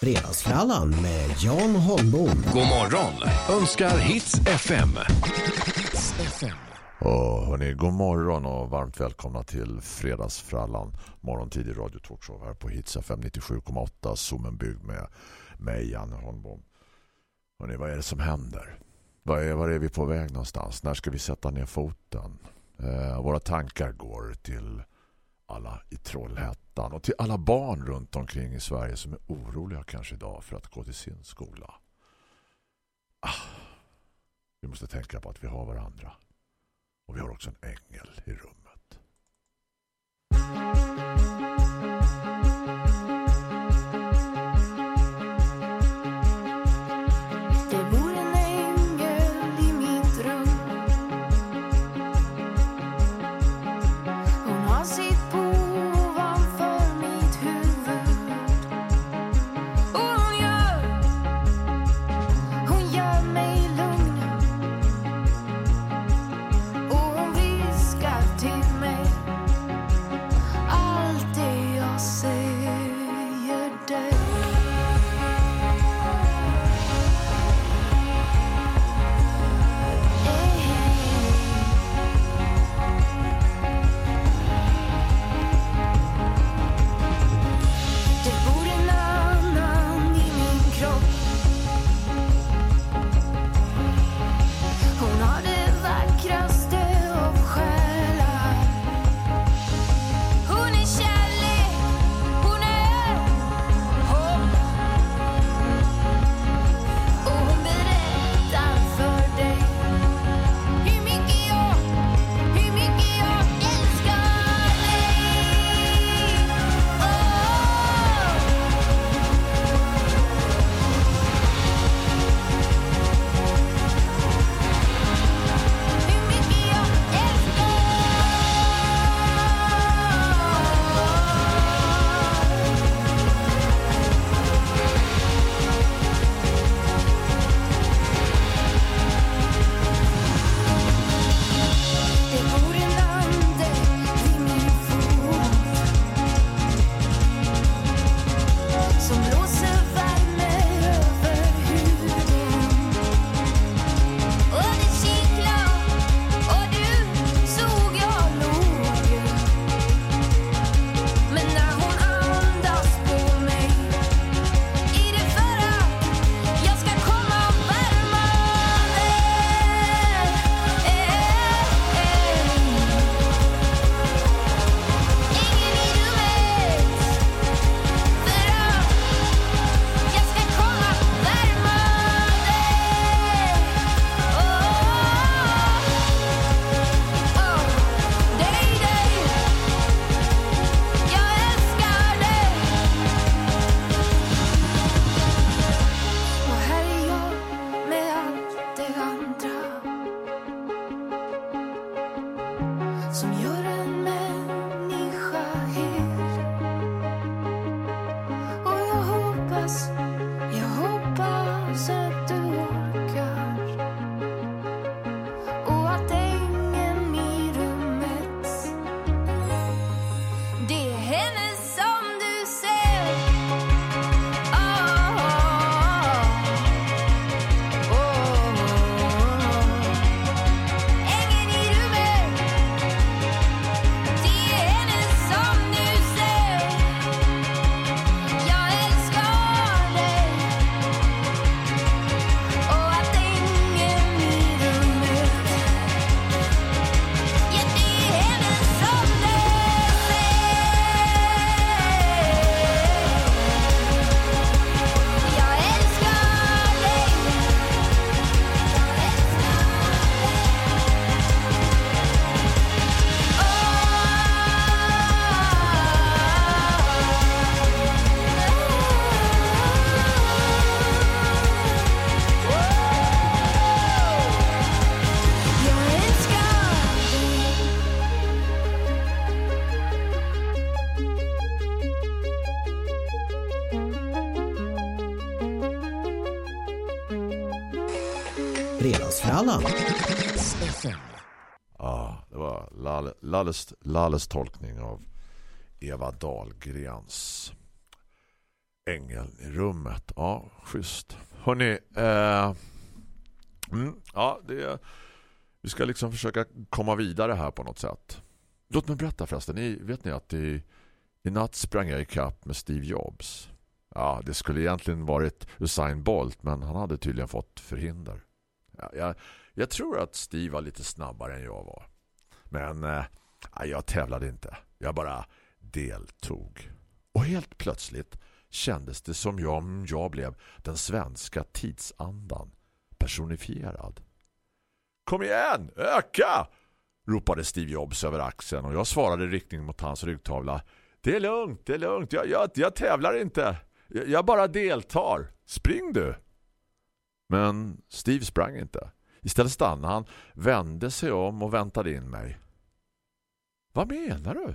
Fredagsfrallan med Jan Holmbom. God morgon önskar Hits FM. Och hörni, god morgon och varmt välkomna till Fredagsfrallan. Morgontidig radio talkshow här på Hits FM 97,8 Zoomen byggd med mig, Janne Holmbom. Hörni, vad är det som händer? Var är, var är vi på väg någonstans? När ska vi sätta ner foten? Eh, våra tankar går till alla i Trollhättan och till alla barn runt omkring i Sverige som är oroliga kanske idag för att gå till sin skola. Ah, vi måste tänka på att vi har varandra. Och vi har också en ängel i rummet. Lalles, tolkning av Eva Dahlgrens. ängeln i rummet. Ja, schysst. Hörrni, eh, mm, ja, det, vi ska liksom försöka komma vidare här på något sätt. Låt mig berätta förresten. Ni, vet ni att i, i natt sprang jag i kapp med Steve Jobs. Ja, det skulle egentligen varit Usain Bolt men han hade tydligen fått förhinder. Ja, jag, jag tror att Steve var lite snabbare än jag var. Men eh, jag tävlade inte. Jag bara deltog. Och helt plötsligt kändes det som jag, mm, jag blev den svenska tidsandan personifierad. Kom igen, öka! ropade Steve Jobs över axeln och jag svarade i riktning mot hans ryggtavla. Det är lugnt, det är lugnt. Jag, jag, jag tävlar inte. Jag, jag bara deltar. Spring du! Men Steve sprang inte. Istället stannade han, vände sig om och väntade in mig. Vad menar du?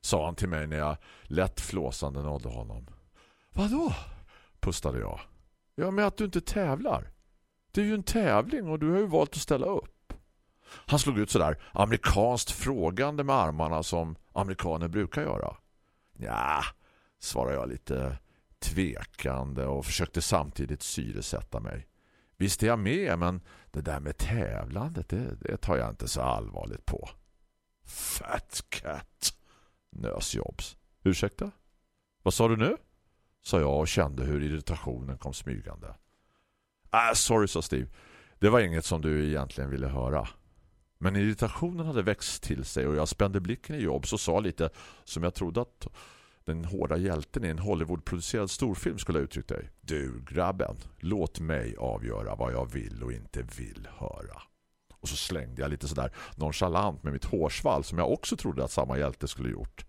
sa han till mig när jag lätt flåsande nådde honom. Vadå? pustade jag. Ja, med att du inte tävlar. Det är ju en tävling och du har ju valt att ställa upp. Han slog ut sådär amerikanskt frågande med armarna som amerikaner brukar göra. Ja, svarade jag lite tvekande och försökte samtidigt syresätta mig. Visst är jag med, men det där med tävlandet, det, det tar jag inte så allvarligt på. Fat cat, nös Jobs. Ursäkta? Vad sa du nu? Sa jag och kände hur irritationen kom smygande. Ah, sorry, sa Steve. Det var inget som du egentligen ville höra. Men irritationen hade växt till sig och jag spände blicken i Jobs och sa lite som jag trodde att den hårda hjälten i en Hollywood-producerad storfilm skulle ha uttryckt dig. Du, grabben, låt mig avgöra vad jag vill och inte vill höra. Och så slängde jag lite sådär nonchalant med mitt hårsvall som jag också trodde att samma hjälte skulle gjort.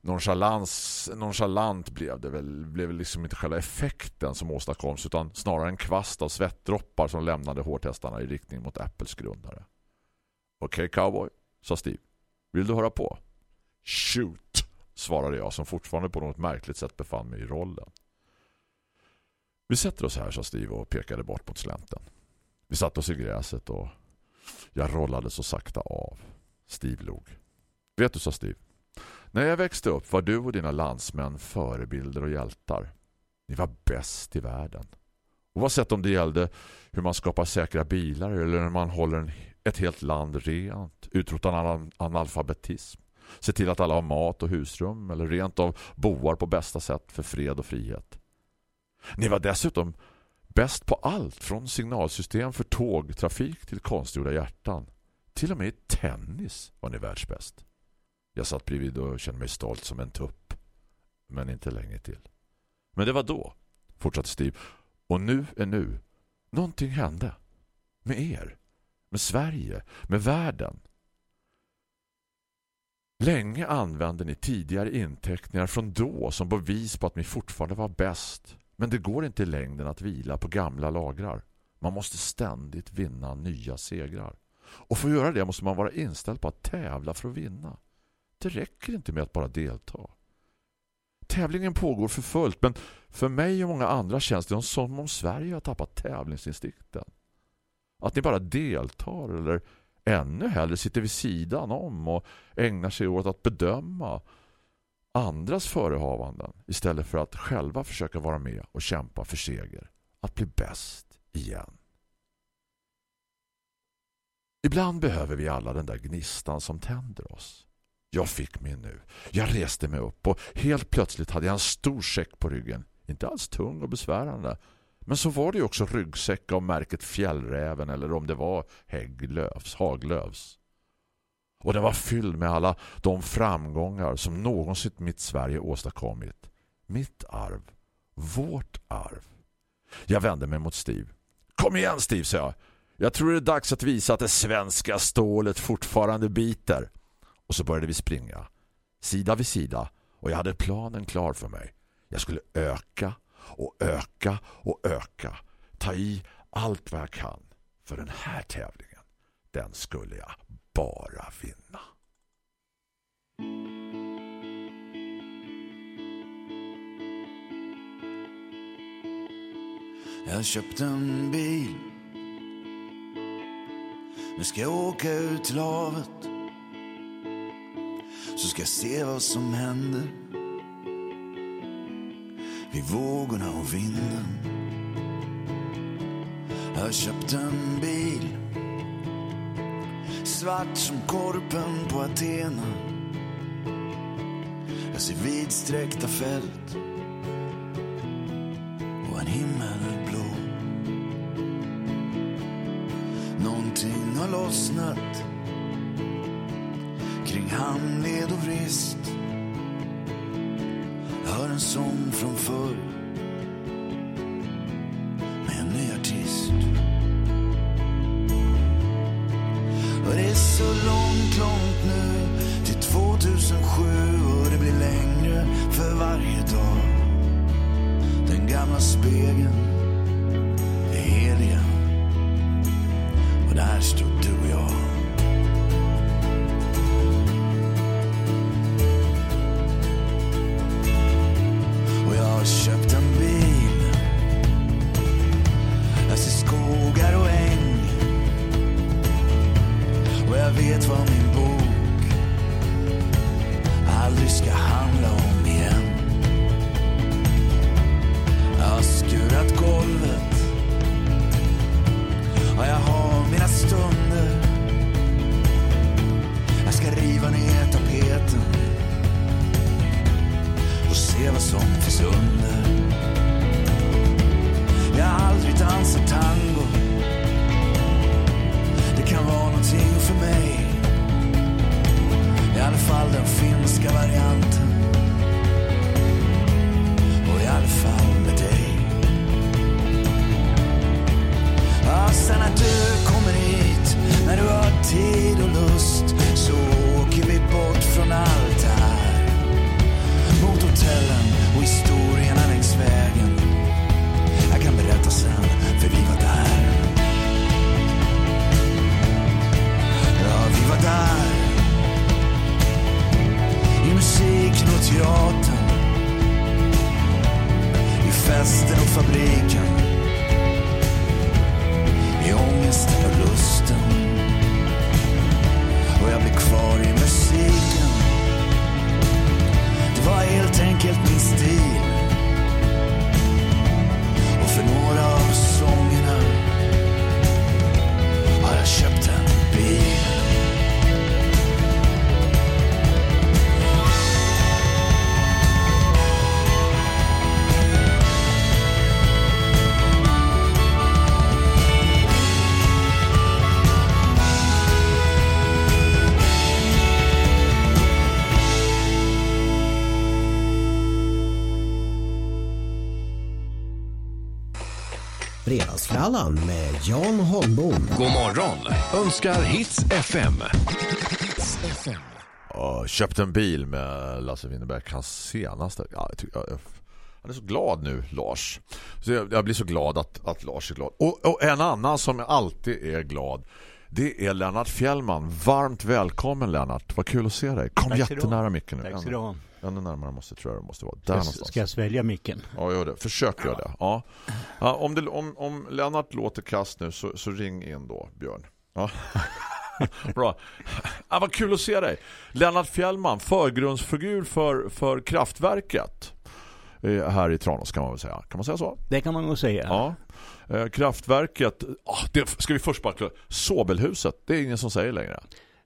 Nonchalans, nonchalant blev det väl, blev liksom inte själva effekten som åstadkoms utan snarare en kvast av svettdroppar som lämnade hårtestarna i riktning mot Apples grundare. Okej okay, cowboy, sa Steve. Vill du höra på? Shoot! svarade jag som fortfarande på något märkligt sätt befann mig i rollen. Vi sätter oss här, sa Steve och pekade bort mot slänten. Vi satt oss i gräset och jag rollade så sakta av. Steve log. Vet du, sa Steve. När jag växte upp var du och dina landsmän förebilder och hjältar. Ni var bäst i världen. Oavsett om det gällde hur man skapar säkra bilar eller när man håller ett helt land rent, utrotar analfabetism ser till att alla har mat och husrum eller rent av boar på bästa sätt för fred och frihet. Ni var dessutom bäst på allt från signalsystem för tågtrafik till konstgjorda hjärtan. Till och med i tennis var ni världsbäst. Jag satt bredvid och kände mig stolt som en tupp. Men inte länge till. Men det var då, fortsatte Steve. Och nu är nu. Någonting hände. Med er. Med Sverige. Med världen. Länge använde ni tidigare inteckningar från då som bevis på att ni fortfarande var bäst. Men det går inte i längden att vila på gamla lagrar. Man måste ständigt vinna nya segrar. Och för att göra det måste man vara inställd på att tävla för att vinna. Det räcker inte med att bara delta. Tävlingen pågår för fullt men för mig och många andra känns det som om Sverige har tappat tävlingsinstinkten. Att ni bara deltar eller ännu hellre sitter vid sidan om och ägnar sig åt att bedöma andras förehavanden istället för att själva försöka vara med och kämpa för seger. Att bli bäst igen. Ibland behöver vi alla den där gnistan som tänder oss. Jag fick min nu. Jag reste mig upp och helt plötsligt hade jag en stor säck på ryggen. Inte alls tung och besvärande men så var det ju också ryggsäck av märket Fjällräven eller om det var Hägglövs, Haglövs. Och den var fylld med alla de framgångar som någonsin mitt Sverige åstadkommit. Mitt arv. Vårt arv. Jag vände mig mot Steve. Kom igen Steve, sa jag. Jag tror det är dags att visa att det svenska stålet fortfarande biter. Och så började vi springa. Sida vid sida. Och jag hade planen klar för mig. Jag skulle öka och öka och öka. Ta i allt vad jag kan. För den här tävlingen, den skulle jag bara vinna. Jag köpte en bil Nu ska jag åka ut till havet Så ska jag se vad som händer vid vågorna och vinden. Jag har köpt en bil svart som korpen på Athena. Jag ser vidsträckta fält och en himmel blå. Någonting har lossnat kring handled och vrist. Jag hör en sång från förr no spiega. Önskar Hits FM. Ja, köpt en bil med Lasse Winnerbäck. Hans senaste. Ja, jag tycker, jag, han är så glad nu, Lars. Så jag, jag blir så glad att, att Lars är glad. Och, och en annan som alltid är glad det är Lennart Fjällman. Varmt välkommen Lennart. Vad kul att se dig. Kom Tack jättenära micken nu. Tack ska du. Ännu närmare måste tror jag det måste vara. Där Ska, någonstans. ska jag svälja micken? Ja, gör det. Försök göra det. Ja. Ja, om, det om, om Lennart låter kast nu så, så ring in då, Björn. Ja. Bra. Ja, vad kul att se dig. Lennart Fjällman, förgrundsfigur för, för kraftverket eh, här i Tranås kan man väl säga. Kan man säga så? Det kan man nog säga. Ja. Eh, kraftverket, ah, det ska vi först bara klara. Sobelhuset, det är ingen som säger längre.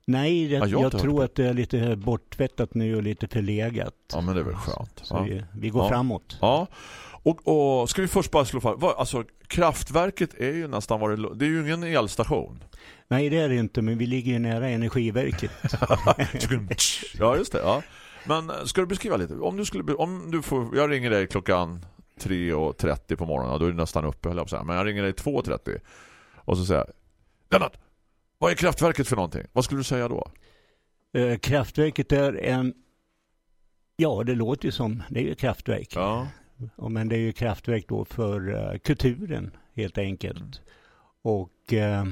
Nej, det, Ja, jag jag, tror det. att det är lite borttvättat nu och lite förlegat. Ja, men det är väl skönt. Ja. vi, vi går framåt. Ja, och, och ska vi först bara slå fast, alltså kraftverket är ju nästan vad det, det är ju ingen elstation. Nej, det är det inte, men vi ligger ju nära energiverket. ja, just det. Ja. Men eh, ska du beskriva lite? Om du skulle, om du får, jag ringer dig klockan 3.30 på morgonen, då är du nästan uppe, höll jag på. Men jag ringer dig 2.30 och så säger jag, Lennart, vad är kraftverket för någonting? Vad skulle du säga då? Eh, kraftverket är en... Ja, det låter ju som... Det är ju kraftverk. Ja, Men det är ju kraftverk då för eh, kulturen, helt enkelt. Mm. Och... Eh,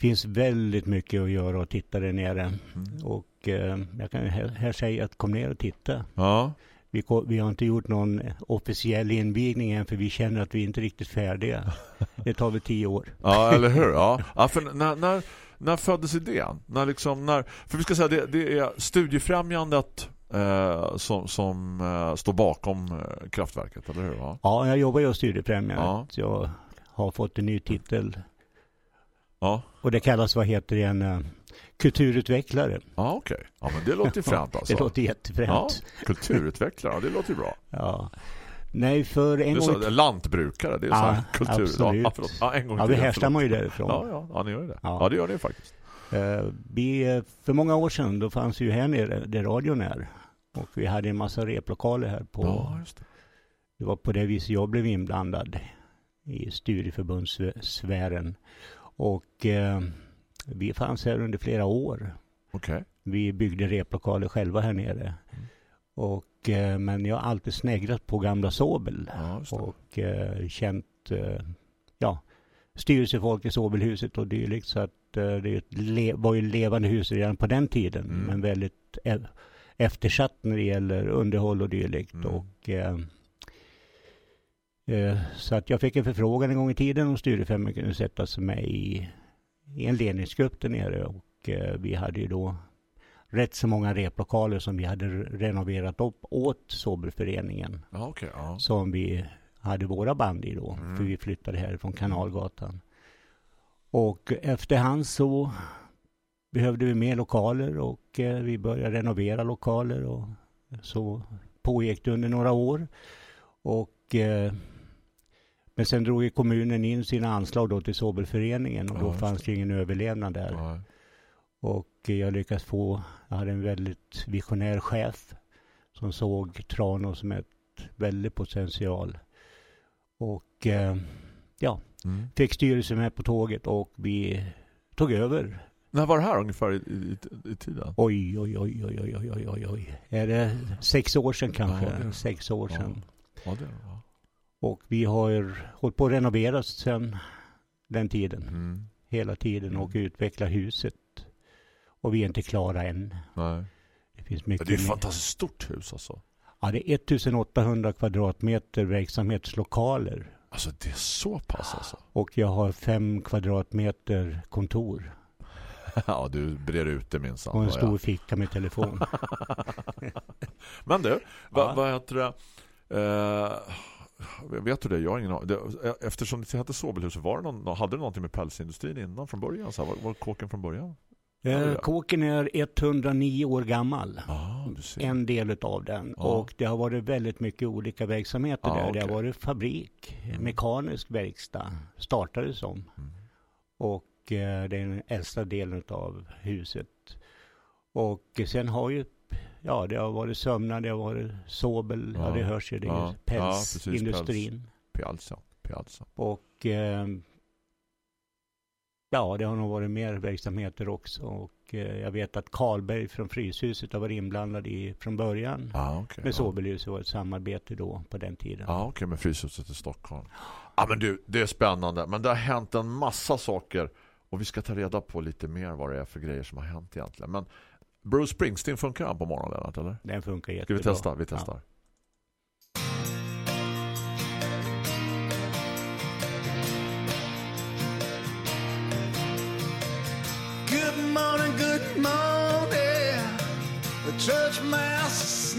finns väldigt mycket att göra och titta där nere. Mm. Och eh, jag kan här, här säga att kom ner och titta. ja. Vi, vi har inte gjort någon officiell invigning än för vi känner att vi inte är riktigt färdiga. Det tar väl tio år. Ja, eller hur? Ja, ja för när, när, när föddes idén? När liksom, när, för vi ska säga, det, det är studiefrämjandet eh, som, som eh, står bakom eh, kraftverket, eller hur? Va? Ja, jag jobbar ju hos Studiefrämjandet. Ja. Jag har fått en ny titel. Ja, Och det kallas, vad heter det, en eh, kulturutvecklare. ja okej. Ja, men det låter ju fränt alltså. Det låter ja, jättefränt. kulturutvecklare, det låter ju bra. Ja. Nej, för en Det är gång... lantbrukare, det är Ja, så här kultur. absolut. Ja, förlåt. ja, en gång Ja, vi härstammar ju Förlåt. därifrån. Ja, ja, ja, ni gör ju det. Ja. Ja, det gör ni faktiskt. Eh, Vi, för många år sedan, då fanns ju här nere där radion är. Och vi hade en massa replokaler här på... Ja, det. Det var på det viset jag blev inblandad i studieförbundssfären. Och eh, vi fanns här under flera år. Okej. Vi byggde replokaler själva här nere. Och, eh, men jag har alltid sneglat på gamla Sobel. Ja, och eh, känt eh, ja, styrelsefolk i Sobelhuset och dylikt. Så att eh, det var ju levande hus redan på den tiden. Mm. Men väldigt e- eftersatt när det gäller underhåll och dylikt. Mm. Och, eh, eh, så att jag fick en förfrågan en gång i tiden om Styrefemmen kunde sätta sig med i, i en ledningsgrupp där nere. Och eh, vi hade ju då rätt så många replokaler som vi hade renoverat upp åt Sobelföreningen Ja, okej. Ja. som vi hade våra band i då. Mm. För vi flyttade härifrån Kanalgatan. Och efterhand så behövde vi mer lokaler och eh, vi började renovera lokaler och så pågick det under några år. Och eh, men sen drog ju kommunen in sina anslag då till Sobelföreningen och Ja, då just fanns det ingen överlevnad där. Ja. Och jag lyckades få, jag hade en väldigt visionär chef som såg Tranås som ett väldigt potential. Och eh, ja, Mm. fick styrelsen med på tåget och vi tog över. När var det här ungefär i, i, i tiden? Oj, oj, oj, oj, oj, oj, oj, oj. Är det sex år sedan kanske? Ja, det... Sex år sedan. Ja, det var. Och vi har hållit på att renovera sedan den tiden. Mm. Hela tiden och mm. utveckla huset. Och vi är inte klara än. Nej. Det finns mycket. Det är ett fantastiskt stort hus alltså. Ja, det är 1800 kvadratmeter verksamhetslokaler. Alltså det är så pass alltså? Och jag har fem kvadratmeter kontor. Ja, du brer ut det minsann. Och en stor ficka med telefon. Men du, vad, Ja. vad heter det? Eh, vet du det? Jag har ingen. Det- Eftersom det hette Sobelhuset, var det någon, hade det någonting med pälsindustrin innan från början? Så här, var, var kåken från början? Eh, Kåken är 109 år gammal. Ser. En del av den. Ja. Och det har varit väldigt mycket olika verksamheter Ja, där. Det okej. har varit fabrik, Mm. mekanisk verkstad startade som. Mm. Och eh, det är den äldsta delen av huset. Och sen har ju, ja det har varit sömnad, det har varit Sobel, ja, Ja. det hörs ju, det är Ja. ju Ja, pälsindustrin. Piazza. Piazza. Och eh, ja, det har nog varit mer verksamheter också. Och eh, jag vet att Karlberg från Fryshuset har varit inblandad i från början. Ja, okej. Med ja. Sobelhuset var ett samarbete då på den tiden. Ja, okej, med Fryshuset i Stockholm. Ja, men du, det är spännande. Men det har hänt en massa saker. Och vi ska ta reda på lite mer vad det är för grejer som har hänt egentligen. Men Bruce Springsteen funkar han på morgonen, Lennart, eller? Den funkar Ska jättebra. vi testa? Vi testar. Good morning, good morning. The church mouse is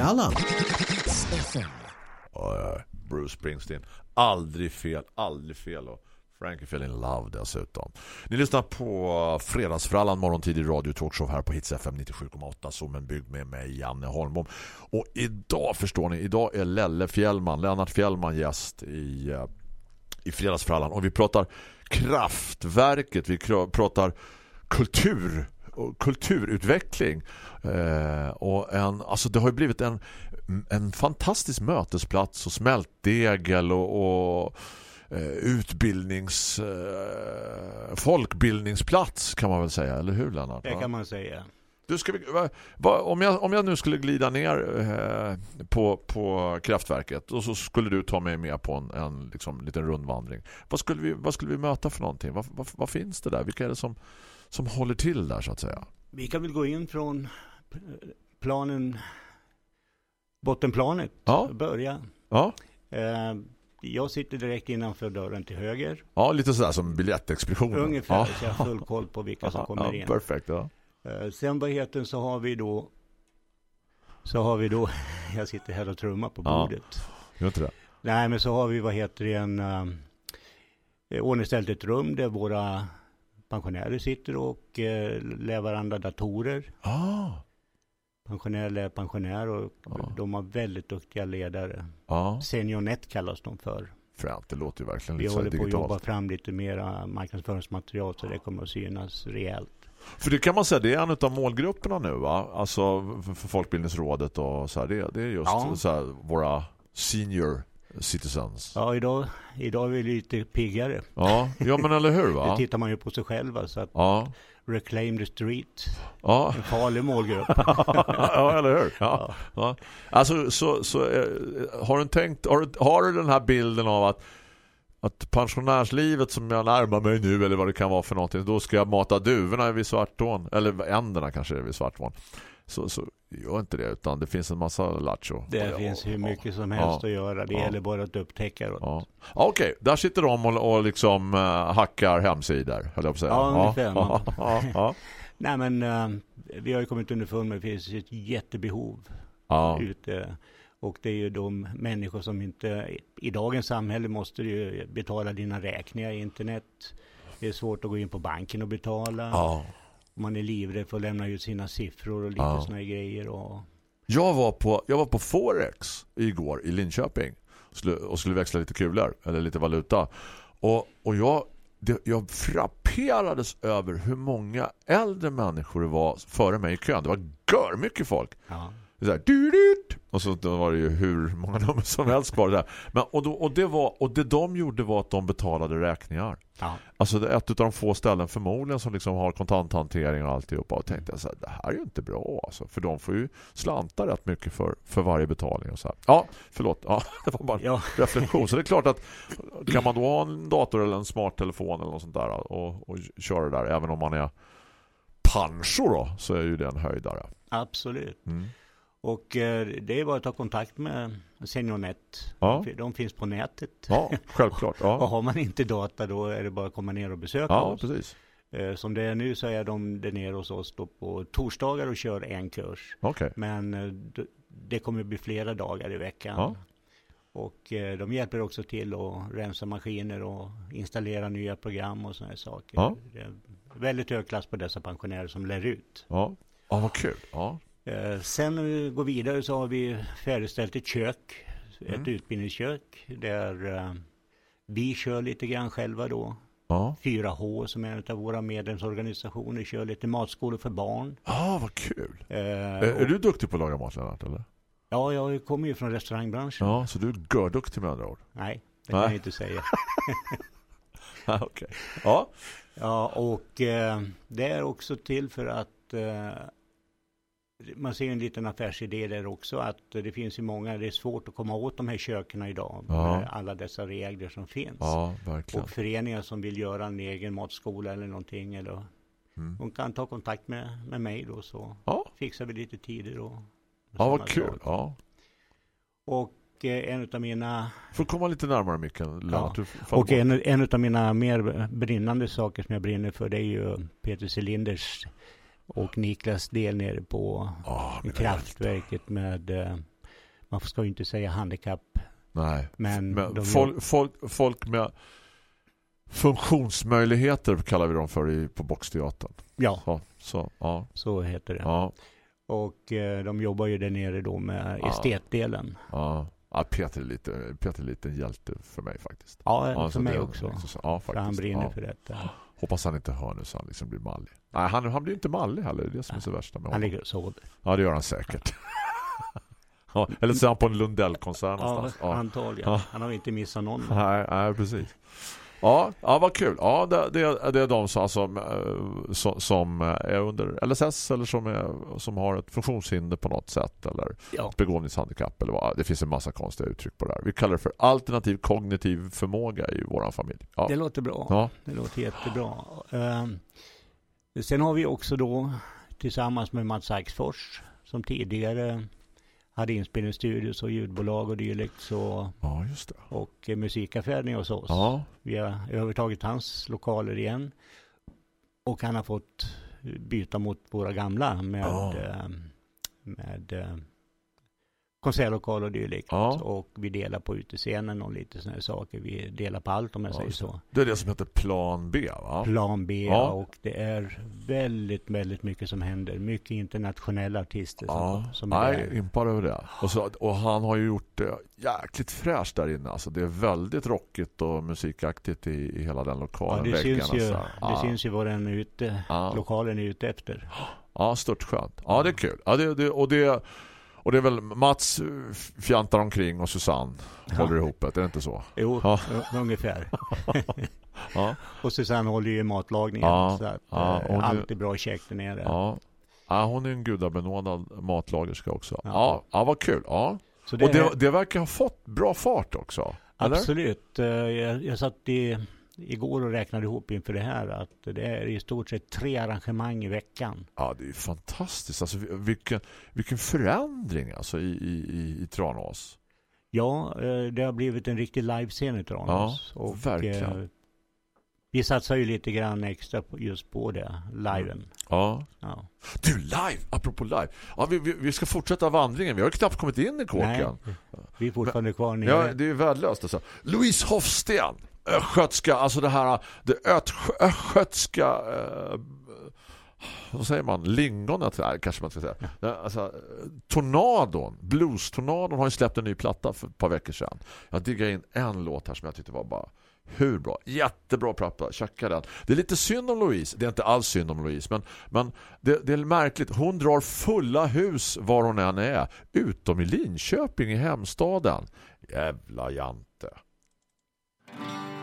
Fredagsfrallan. Bruce Springsteen. Aldrig fel, aldrig fel. Och Frankie fell in love dessutom. Ni lyssnar på Fredagsfrallan morgontid i radio talkshow här på Hits FM 97,8 som en byggd med mig Janne Holmbom. Och idag förstår ni, idag är Lelle Fjällman, Lennart Fjällman gäst i, eh, i Fredagsfrallan. Och vi pratar kraftverket, vi pratar kultur kulturutveckling. Eh, och en, alltså det har ju blivit en, en fantastisk mötesplats och smältdegel och, och eh, utbildnings eh, folkbildningsplats kan man väl säga, eller hur Lennart? Det kan man säga. Du ska, va, om, jag, om jag nu skulle glida ner eh, på, på kraftverket och så skulle du ta mig med på en, en liksom, liten rundvandring. Vad skulle, vi, vad skulle vi möta för någonting? Vad, vad, vad finns det där? Vilka är det som, som håller till där så att säga? Vi kan väl gå in från planen, bottenplanet, Ja. börja. Ja, Eh, Jag sitter direkt innanför dörren till höger. ja lite sådär som biljettexpeditionen. Ungefär, ja. så jag har full koll på vilka som kommer ja, in. Perfekt, ja. Eh, Sen vad heter så har vi då så har vi då, jag sitter här och trummar på Ja. bordet. Gör inte det? Nej men så har vi vad heter det en uh, ordningställt ett rum där våra pensionärer sitter och uh, lär varandra datorer. Ah, Pensionär lär pensionär och Ja. de har väldigt duktiga ledare. ja. Seniornet kallas de för. Fränt, det låter ju verkligen Vi lite håller på att jobba fram lite mera marknadsföringsmaterial så det kommer att synas rejält. För det kan man säga, det är en av målgrupperna nu va? Alltså för, för Folkbildningsrådet och så här, det, det är just Ja. så här, våra senior citizens. Ja, idag, idag är vi lite piggare. Ja, ja men eller hur Nu va? tittar man ju på sig själva så att Ja, Reclaim the Street, ja. en farlig målgrupp. ja, eller hur? Ja. Ja. Alltså, så, så eh, har du tänkt, har du, har du den här bilden av att att pensionärslivet som jag närmar mig nu eller vad det kan vara för någonting, då ska jag mata duvorna vid Svartån eller änderna kanske är vid Svartån. Så, så gör inte det utan det finns en massa lattjo. Det Ja, finns hur ja, mycket som helst ja, att göra. Det Ja. gäller bara att upptäcka det. Ja. Ja, Okej, där sitter de och, och liksom uh, hackar hemsidor, höll jag på säga. Ja, ungefär. Ja, ja, ja, Nej men eh, vi har ju kommit underfund med att det finns ett jättebehov ja. ute. Och det är ju de människor som inte, i dagens samhälle måste du ju betala dina räkningar i internet. Det är svårt att gå in på banken och betala. ja. Man är livrädd för att lämna ut sina siffror och lite Ja. såna grejer. Och, Jag var på jag var på Forex igår i Linköping och skulle växla lite kulor eller lite valuta. Och, och jag, det, jag frapperades över hur många äldre människor det var före mig i kön. Det var gör mycket folk. ja. Så här, och så då var det ju hur många nummer som helst kvar där. Men, och, då, och, det var, och det de gjorde var att de betalade räkningar. Ja. Alltså det är ett av de få ställen förmodligen som liksom har kontanthantering och alltihopa. Och tänkte jag så här, det här är ju inte bra alltså. För de får ju slanta rätt mycket för, för varje betalning och så här. Ja, förlåt. Ja, det var bara en Ja. reflektion. Så det är klart att kan man då ha en dator eller en smarttelefon eller något sånt där och, och köra det där även om man är pancho då så är ju det en höjdare. Absolut. Mm. Och eh, det är bara att ta kontakt med Seniornet. Ja. De finns på nätet. Ja, självklart. Och Ja, har man inte data då är det bara att komma ner och besöka ja oss. precis. Eh, Som det är nu så är de där nere hos oss då på torsdagar och kör en kurs. Okej. Men eh, det kommer bli flera dagar i veckan. Ja. Och de hjälper också till att rensa maskiner och installera nya program och sådana saker. Ja. Det är väldigt hög klass på dessa pensionärer som lär ut. Ja. ja, vad kul. Ja. Eh, Sen när vi går vidare så har vi färdigställt ett kök. Mm. Ett utbildningskök där eh, vi kör lite grann själva då. Ja. 4H som är en av våra medlemsorganisationer kör lite matskolor för barn. Ah, vad kul. Eh, Är, är och- du duktig på att laga mat, Lennart, eller? Ja, jag kommer ju från restaurangbranschen. Ja, så du är görduktig med andra ord. Nej, det Nej. kan jag inte säga. Ja, Okej. Ja. Ja, och eh, det är också till för att eh, man ser en liten affärsidé där också att det finns ju många, det är svårt att komma åt de här köken idag Ja. med alla dessa regler som finns. ja, verkligen. Och föreningar som vill göra en egen matskola eller någonting eller Mm. de kan ta kontakt med, med mig då så Ja, fixar vi lite tider och ja vad kul. Ja. Och eh, en av mina Får komma lite närmare. Du faller Och en, en av mina mer brinnande saker som jag brinner för det är ju Peter Cylinders Och Niklas del nere på mina kraftverket med, eh, man ska ju inte säga handikapp, Nej. men, Men folk, folk, folk med funktionsmöjligheter kallar vi dem för i, på Boxteatern. ja, Så, så, ja, så heter det. ja, Och eh, de jobbar ju där nere då med Ja. estetdelen. ja. Ja Peter, är lite, Peter är lite en hjälte för mig faktiskt. Ja, Ja, för mig det- också. så- Ja, För han faktiskt. brinner ja. för detta. Hoppas han inte hör nu så han liksom blir mallig. Nej, han, han blir inte mallig heller. Det är det som är så värsta med Han honom. ligger och sover. Ja, det gör han säkert. ja, eller så är han på en Lundell-konsert någonstans. Ja. antagligen. Ja. Han har inte missat någon. Nej, nej, precis. Ja, ja vad kul. Ja, det, det, det är de som, som, eh, som, som är under LSS eller som, är, som har ett funktionshinder på något sätt eller Ja, ett begåvningshandikapp eller vad. Det finns en massa konstiga uttryck på det här. Vi kallar det för alternativ kognitiv förmåga i våran familj. Ja. det låter bra. Ja. Det låter jättebra. Ehm, sen har vi också då tillsammans med Mats Axfors som tidigare hade inspelningsstudios och ljudbolag och dylikt så, ja, just det. och eh, musikaffär hos oss. Ja, Vi har övertagit hans lokaler igen. Och han har fått byta mot våra gamla med, Ja. eh, med eh, konsertlokal och dylikt. Ja. Och vi delar på utescenen och lite sådana saker. Vi delar på allt om jag Ja, säger så. det är det som heter plan B va? Plan B Ja. och det är väldigt, väldigt mycket som händer. Mycket internationella artister som, Ja, som är nej, där. impar över det. Och, så, och han har ju gjort det jäkligt fräscht där inne. Alltså det är väldigt rockigt och musikaktigt i, i hela den Ja, lokalen. det, väggarna syns ju, så här. det ja. syns ju vad den är ute, Ja. lokalen är ute efter. Ja, stört skönt. Ja, det är kul. Ja, det, det, och, det, och det är väl Mats eh, fjantar omkring och Susanne håller ihop det. Är det inte så? Jo, Ja. ungefär. Ja, Och Susanne håller ju matlagningen. Ja, så att, ja, eh, hon är- alltid bra käk där nere. ja. ja hon är en gudabenådad matlagerska också. Ja. Ja, ja vad kul. Ja. Så Och det, det verkar ha fått bra fart också. Eller? Absolut. Eh, Jag, jag satt i, igår och räknade ihop inför det här att det är i stort sett tre arrangemang i veckan. Ja, det är fantastiskt. Alltså, vilken, vilken förändring alltså, i, i, i, i Tranås. Ja, eh, det har blivit en riktig livescen i Tranås. Ja, verkligen. eh, Vi satsar ju lite grann extra på, just på det, liven. Ja. Ja. Du, live! Apropå live. Ja, vi, vi, vi ska fortsätta vandringen. Vi har ju knappt kommit in i kåken. Nej, vi är fortfarande kvar nere. Ja, det är värdelöst alltså. Louise Hofsten, östgötska, alltså det här det östgö- östgötska eh, vad säger man? Lingonet nej, kanske man ska säga. Ja. Alltså, tornadon, blues-tornadon har ju släppt en ny platta för ett par veckor sedan. Jag diggade in en låt här som jag tyckte var bara hur bra? Jättebra platta, checka den. Det är lite synd om Louise, det är inte alls synd om Louise men, men det, det är märkligt. Hon drar fulla hus var hon än är, utom i Linköping i hemstaden. Jävla Thank you.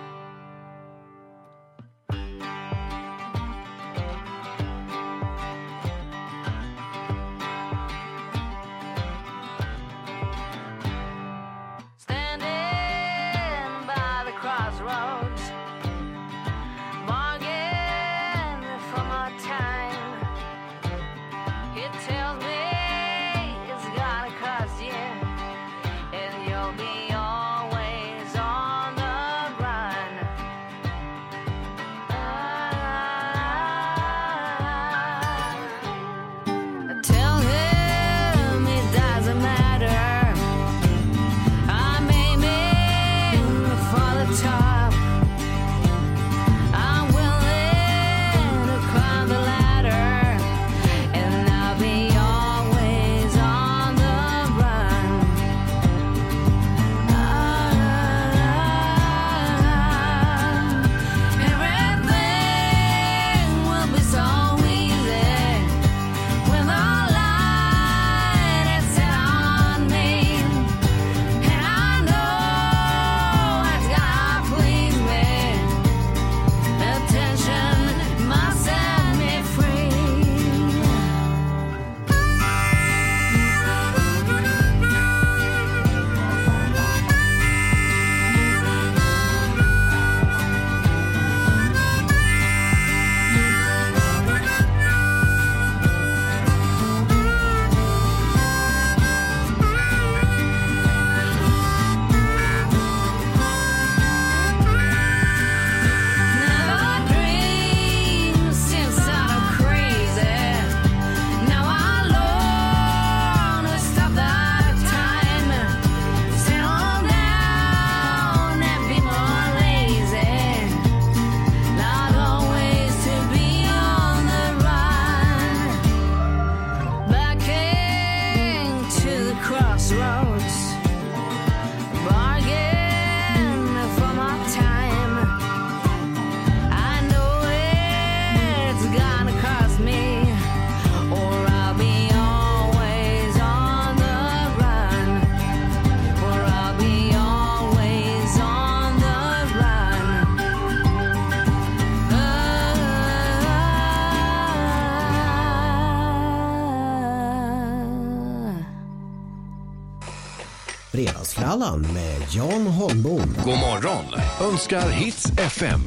Fredagsfrallan med Jan Holmbom. God morgon önskar Hits FM.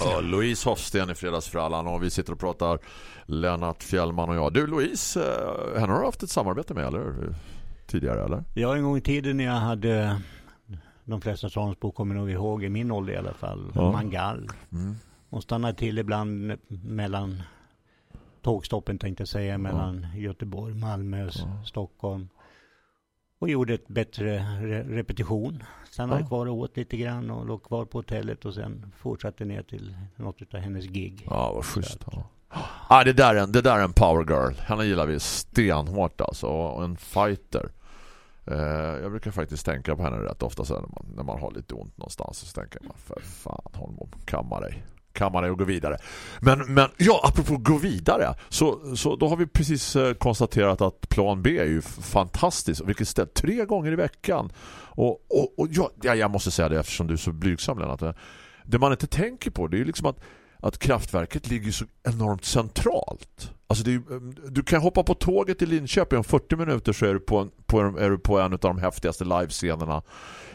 Ja, Louise Hofsten i Fredagsfrallan och vi sitter och pratar Lennart Fjällman och jag. Du Louise, eh, henne har du haft ett samarbete med eller? Tidigare eller? Jag en gång i tiden när jag hade, de flesta Tranåsbor kommer nog ihåg, i min ålder i alla fall, Ja. Mangal. Mm. Hon stannade till ibland mellan tågstoppen tänkte jag säga, mellan Göteborg, Malmö, S- Stockholm. Och gjorde ett bättre re- repetition. Stannade Ja. kvar och åt lite grann och låg kvar på hotellet och sen fortsatte ner till något av hennes gig. Ja, vad schysst. Ja. Ah, det, där är en, det där är en power girl. Henne gillar vi stenhårt alltså. Och en fighter. Eh, jag brukar faktiskt tänka på henne rätt ofta så när, man, när man har lite ont någonstans. Så tänker man, för fan Holmom, kamma dig kan man och gå vidare. Men, men ja, apropå gå vidare. Så, så då har vi precis eh, konstaterat att plan B är ju fantastiskt. Vilket ställ, tre gånger i veckan. Och, och, och ja, jag måste säga det eftersom du är så blygsam Lennart. Det man inte tänker på det är ju liksom att att kraftverket ligger så enormt centralt. Alltså är, ju- du kan hoppa på tåget i Linköping om 40 minuter så är du på en, på en, är du på en av de häftigaste livescenerna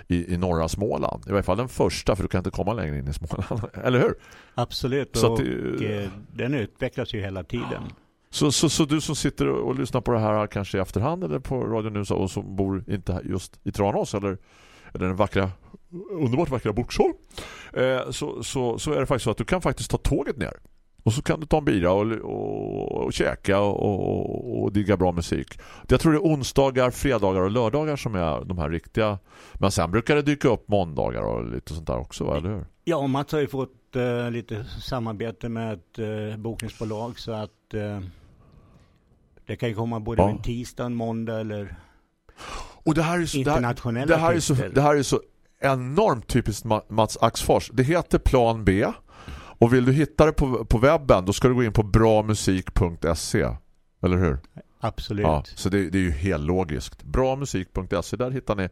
i, i norra Småland. I varje fall den första för du kan inte komma längre in i Småland. Eller hur? Absolut, Så och det- eh, den utvecklas ju hela tiden. Så, så, så du som sitter och lyssnar på det här kanske i efterhand eller på Radio nu och som bor inte just i Tranås eller, eller den vackra underbart vackra Boxholm eh, så, så, så är det faktiskt så att du kan faktiskt ta tåget ner och så kan du ta en bira och, och, och käka och, och, och digga bra musik. Jag tror det är onsdagar, fredagar och lördagar som är de här riktiga. Men sen brukar det dyka upp måndagar och lite sånt där också, va, eller hur? Ja, Mats har ju fått eh, lite samarbete med ett eh, bokningsbolag så att eh, det kan ju komma både Ja. en tisdag, en måndag eller Och det här är så, det här, internationella det här är så, det här är så enormt typiskt Ma- Mats Axfors. Det heter Plan B. Och vill du hitta det på, på webben då ska du gå in på bramusik.se. Eller hur? Absolut. Ja, så det, det är ju helt logiskt. Bramusik.se, där hittar ni.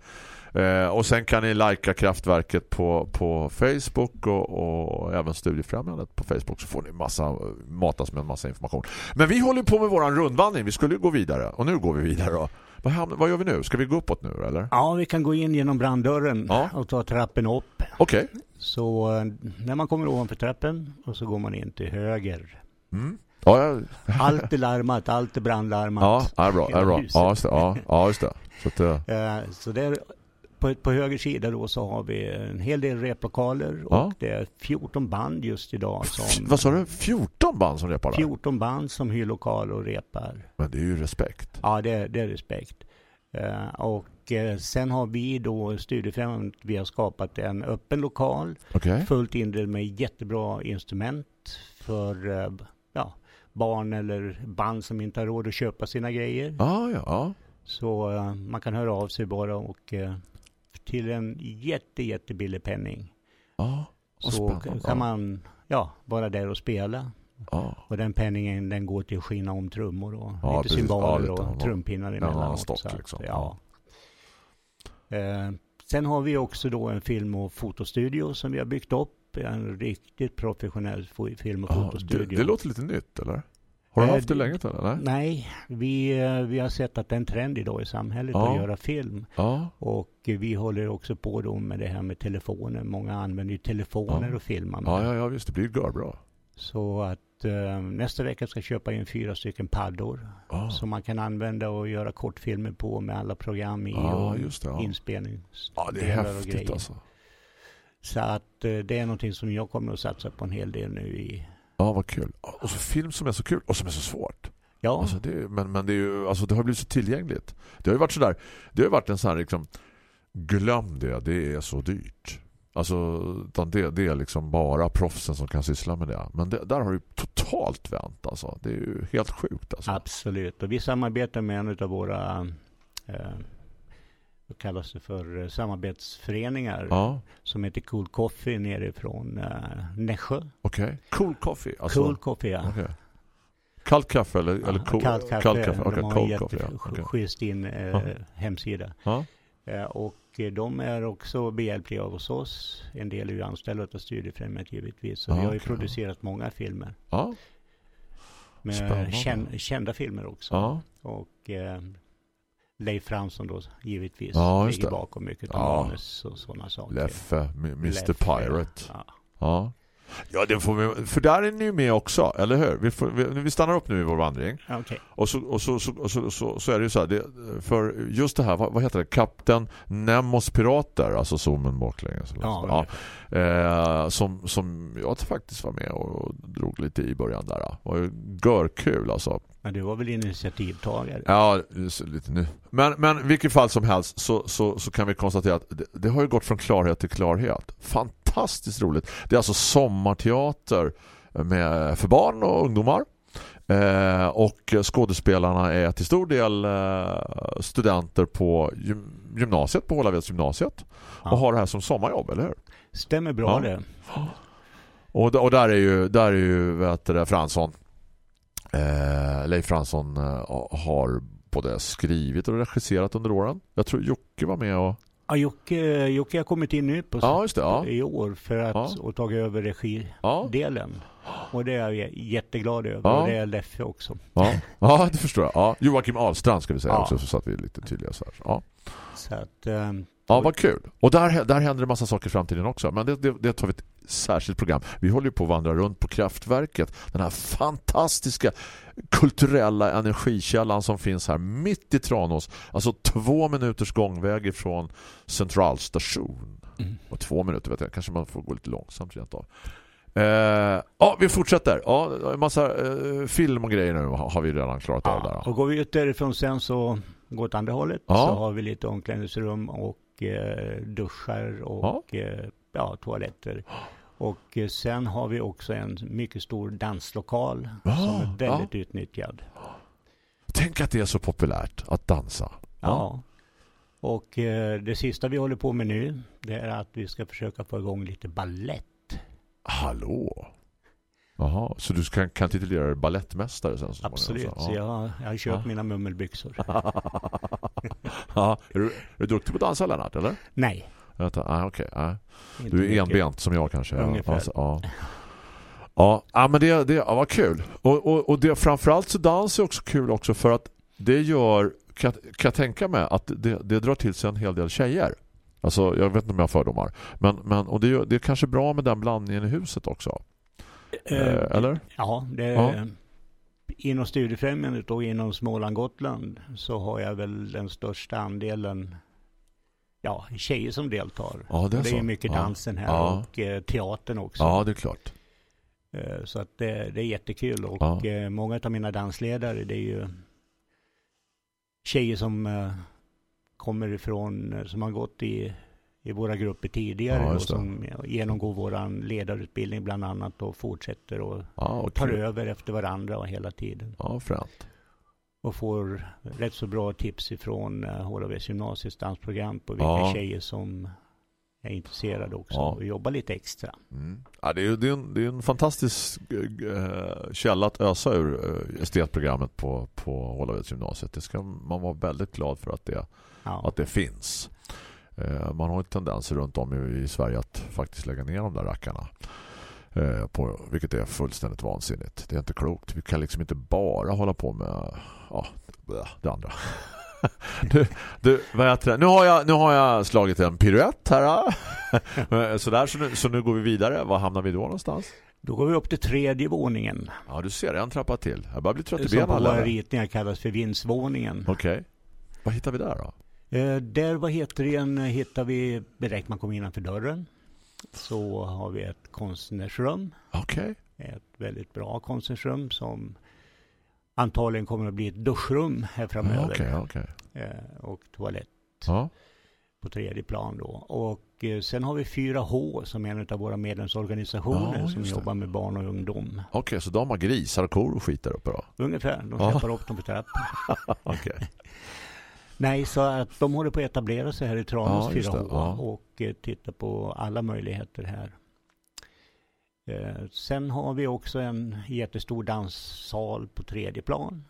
Eh, och sen kan ni likea Kraftverket på, på Facebook och, och även Studiefrämjandet på Facebook så får ni massa, matas med en massa information. Men vi håller på med våran rundvandring. Vi skulle ju gå vidare. Och nu går vi vidare då. Vad, vad gör vi nu? Ska vi gå uppåt nu eller? Ja, vi kan gå in genom branddörren Ja. och ta trappen upp. Okej. Så eh, när man kommer ovanför trappen och så går man in till höger. Mm. Ja, ja, Allt är larmat, allt är brandlarmat. ja, är bra, är bra. Ja, just det. Ja, just det. Så att, Eh, Så där, på, på höger sida då så har vi en hel del replokaler och Ja. det är 14 band just idag som... vad sa du? 14 band som repar där? 14 band som hyr lokal och repar. Men det är ju respekt. Ja, det, det är respekt. Eh, och eh, sen har vi då Studiefrämjandet, vi har skapat en öppen lokal, Okej. fullt inredd med jättebra instrument för eh, ja, barn eller band som inte har råd att köpa sina grejer. Ja, ja. Så man kan höra av sig bara och till en jätte, jättebillig penning. Ja, vad Så spännande. kan man ja, vara där och spela. Ja. Och den penningen den går till att skina om trummor och Ja, lite precis. cymbaler Ja, och trumpinnar emellanåt. stock så att, liksom. Ja. Eh, sen har vi också då en film och fotostudio som vi har byggt upp. En riktigt professionell film och Ja, det, fotostudio. det låter lite nytt, eller? Har du Eh, haft det länge eller? Nej? Vi, eh, vi har sett att det är en trend idag i samhället Ja. att göra film. Ja, Och vi håller också på då med det här med telefoner. Många använder ju telefoner Ja. och filmar med. ja, ja, ja visst. Det blir bra. Så att eh, nästa vecka ska jag köpa in fyra stycken paddor. Ja. Som man kan använda och göra kortfilmer på med alla program i Ja, och just det, ja. inspelning. ja, det är häftigt alltså. Så att eh, det är någonting som jag kommer att satsa på en hel del nu i. Ja, vad kul. Och så film som är så kul och som är så svårt. Ja, Alltså det, men, men det, är ju, alltså det har blivit så tillgängligt. Det har ju varit sådär, det har ju varit en sån här liksom, glöm det, det är så dyrt. Alltså, det, det är liksom bara proffsen som kan syssla med det. Men det, där har det totalt vänt alltså. Det är ju helt sjukt alltså. absolut. Och vi samarbetar med en av våra eh, vad kallas det för, eh, samarbetsföreningar Ja, som heter Cool Coffee nerifrån eh, Nässjö. okej. Cool coffee. Alltså, cool Coffee, ja. okej. Kallt kaffe eller, eller Ja, cool, kallt kaffe. Kallt kaffe. De Okej, har en cold coffee. Ja. jätteschysst in eh, Ja. hemsida. Ja. Eh, och eh, de är också behjälpliga hos oss. En del är ju anställda av Studiefrämjandet givetvis. Så Ja, vi har ju producerat många filmer. Ja. Med kända filmer också. Och eh, Leif Fransson då givetvis Ja, ligger bakom mycket Ja. manus och sådana saker. Leffe, Mr Leffe, Pirate. Ja. Ja. Ja, det får vi, för där är ni med också, eller hur? Vi, får, vi, vi stannar upp nu i vår vandring. Okej. Och så, och så, så, och så, så, så är det ju så här, det, för just det här, vad, vad heter det? Kapten Nemos pirater, alltså zoomen baklänges. Ja, ja. Eh, som, som jag faktiskt var med och drog lite i början där. Det var ju görkul alltså. Men du var väl initiativtagare? Ja, lite nu. Men, men vilket fall som helst så, så, så kan vi konstatera att det, det har ju gått från klarhet till klarhet. Fantastiskt roligt. Det är alltså sommarteater med, för barn och ungdomar. Eh, och skådespelarna är till stor del eh, studenter på gym- gymnasiet, på Hålaveds gymnasiet. Ja. Och har det här som sommarjobb, eller hur? Stämmer bra Ja. det. Och, och där är ju, där är ju vet du, Fransson eh, Leif Fransson eh, har både skrivit och regisserat under åren. Jag tror Jocke var med och... Ja, Jocke, Jocke har kommit in nu på Ja, det. Ja, i år för att Ja. och tagit över regidelen. Och det är jag jä- jätteglad över. Ja. Och det är Leffe också. ja. ja det förstår jag. Ja. Joakim Ahlstrand ska vi säga också så att vi är lite tydliga så här. Ja, Så att, ehm, ja vad kul. Och där, där händer det massa saker i framtiden också. Men det, det, det tar vi särskilt program. Vi håller ju på att vandra runt på kraftverket. Den här fantastiska kulturella energikällan som finns här mitt i Tranås. Alltså två minuters gångväg ifrån Centralstation. Mm. Och två minuter vet jag. Kanske man får gå lite långsamt rent av. Eh, ja, vi fortsätter. Ja, en massa eh, film och grejer nu har vi redan klarat av där. och går vi ut därifrån sen så går åt andra hållet Ja. så har vi lite omklädningsrum och eh, duschar och ja. Ja, toaletter. Och eh, sen har vi också en mycket stor danslokal Ja, som är väldigt ja. utnyttjad. Tänk att det är så populärt att dansa. Ja. Och eh, det sista vi håller på med nu det är att vi ska försöka få igång lite ballett. Hallå. Jaha, så du kan, kan titulera dig ballettmästare sen så Absolut, så ja. jag, jag har köpt Ja. mina mummelbyxor. ja, är, du, är du duktig på att dansa Lennart, eller? Nej. Vänta, ah, okej. ah. inte Du är enbent som jag kanske. Ungefär. Alltså, ja. Ja, ja, men det, det ja, vad kul. Och, och, och det, framförallt så dans är också kul också för att det gör, kan, kan jag tänka mig att det, det drar till sig en hel del tjejer. Alltså, jag vet inte om jag har fördomar. Men, men, och det, det är kanske bra med den blandningen i huset också. Eh, Eh, eller? Ja, det Ja. inom studiefrämjandet och inom Småland Gotland så har jag väl den största andelen ja, tjejer som deltar. Ja, det är det är mycket dansen här Ja. och eh, teatern också. Ja, det är klart. Eh, Så att det, det är jättekul och Ja. eh, många av mina dansledare det är ju tjejer som kommer ifrån, som har gått i, i våra grupper tidigare Ja, och som genomgår våran ledarutbildning bland annat och fortsätter och Ja, och tar kul. över efter varandra och hela tiden. Ja, fränt. Och får rätt så bra tips ifrån HLVs gymnasiets dansprogram på vilka Ja. tjejer som är intresserade också Ja. och jobbar lite extra. Mm. Ja, det, är, det, är en, det är en fantastisk eh, källa att ösa ur eh, estetprogrammet på, på Hålaveds gymnasiet. Det ska man vara väldigt glad för att det, Ja. att det finns. Eh, man har ju tendenser runt om i, i Sverige att faktiskt lägga ner de där rackarna. Eh, på, vilket är fullständigt vansinnigt. Det är inte klokt. Vi kan liksom inte bara hålla på med ja, det andra. du, du, vad det? Nu har jag, nu har jag slagit en piruett här. Sådär, så nu, så nu går vi vidare. Var hamnar vi då någonstans? Då går vi upp till tredje våningen. Ja, du ser, en trappa till. Jag börjar bli trött i Som på benen. våra ritningar kallas för vindsvåningen. Okej. Vad hittar vi där då? Eh, där, vad heter det igen, hittar vi, direkt man kommer innanför dörren, så har vi ett konstnärsrum. Okej. Ett väldigt bra konstnärsrum som antagligen kommer att bli ett duschrum här Ja, framöver. Okej, okej. Eh, och toalett Ja. på tredje plan då. Och eh, sen har vi 4H som är en av våra medlemsorganisationer Ja, som det. jobbar med barn och ungdom. Okej, så de har grisar och kor och skit där uppe då? Ungefär, de Ja. släpar upp dem på trappan. Okej. Nej, så att de håller på att etablera sig här i Tranås Ja, just det, 4H ja. och eh, tittar på alla möjligheter här. Eh, sen har vi också en jättestor danssal på tredje plan.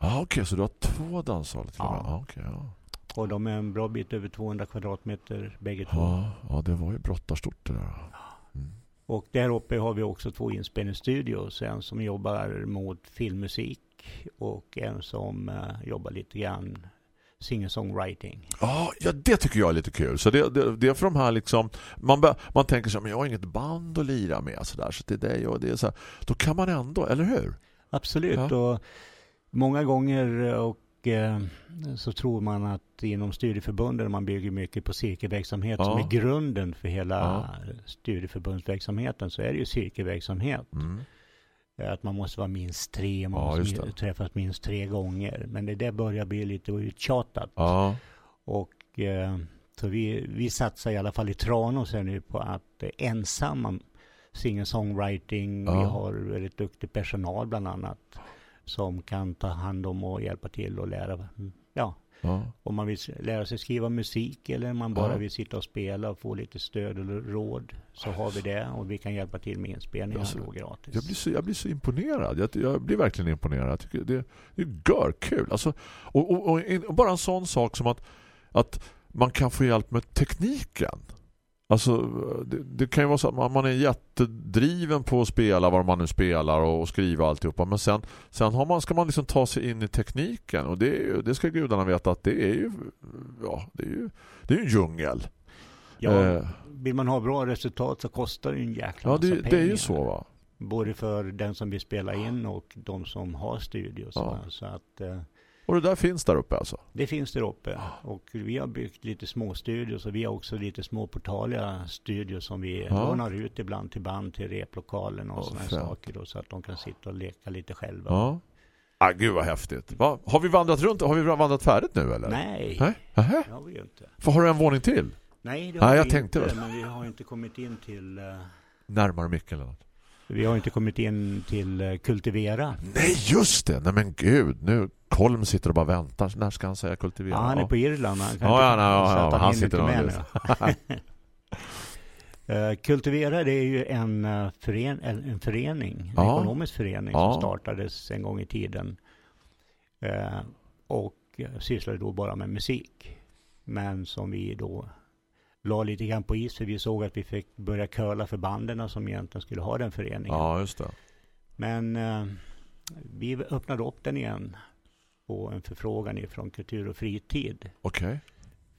Ja, okej, så du har två danssalar till och med? Ja. Ja, okej, ja. Och de är en bra bit över 200 kvadratmeter bägge två. Ja, ja, det var ju brottarstort det där. Mm. Och där uppe har vi också två inspelningsstudios. En som jobbar mot filmmusik och en som eh, jobbar lite grann singer-songwriting. Ja, ja, det tycker jag är lite kul. Så det, det, det är för de här liksom man, man tänker så här, men jag har inget band att lira med så där så det är det och det är så här. Då kan man ändå, eller hur? Absolut. Ja. Och många gånger och eh, så tror man att inom studieförbunden man bygger mycket på cirkelverksamhet som Ja. är grunden för hela Ja. studieförbundsverksamheten så är det ju cirkelverksamhet. Mm. Att man måste vara minst tre, man Ja, måste det. träffas minst tre gånger. Men det där börjar bli lite uttjatat. Ja, Och eh, så vi, vi satsar i alla fall i Tranås nu på att eh, ensamma singer-songwriting. Ja. Vi har väldigt duktig personal bland annat. Som kan ta hand om och hjälpa till och lära. Ja, ja. om man vill lära sig skriva musik eller man bara Ja. vill sitta och spela och få lite stöd eller råd. Så har vi det och vi kan hjälpa till med inspelningar Alltså, gratis. Jag blir, så, jag blir så imponerad. Jag, jag blir verkligen imponerad. Jag tycker det, det är görkul. Alltså, och, och, och bara en sån sak som att, att man kan få hjälp med tekniken. Alltså, det, det kan ju vara så att man, man är jättedriven på att spela vad man nu spelar och, och skriva alltihopa. Men sen, sen har man, ska man liksom ta sig in i tekniken. Och det, ju, det ska gudarna veta att det är ju ja, det är ju, det är ju en djungel. Ja, Eh, vill man ha bra resultat så kostar det ju en jäkla ja massa det, pengar. det är ju så va. Både för den som vill spela in och de som har studios. Ja. Så att eh, Och det där finns där uppe alltså. det finns där uppe. Och vi har byggt lite små studios och vi har också lite små portaliga studios som vi Ja. lånar ut ibland till band till replokalen och Ja, sådana saker. Då, så att de kan sitta och leka lite själva. Ja. Ah, gud vad häftigt. Va? Har vi vandrat runt? Har vi vandrat färdigt nu eller? Nej, Nej? Det har vi ju inte. För har du en våning till? Nej, det har jag vi tänkte inte. väl. Men vi har inte kommit in till... eh, Närmare micken eller något? Vi har inte kommit in till eh, Kultivera. Nej, just det. Nej men gud. Nu Kolm sitter och bara väntar. När ska han säga kultivera? Ja, han är på Irland. Han kan Ja, ja, ja, ja, han sitter och-. Eh, Kultivera det är ju en, eh, fören, en en förening, en ekonomisk förening som startades en gång i tiden. Och sysslade då bara med musik. Men som vi då la lite grann på is för vi såg att vi fick börja curla för banden som egentligen skulle ha den föreningen. Ja, just det. Men eh, vi öppnade upp den igen på en förfrågan ifrån Kultur och fritid Okej.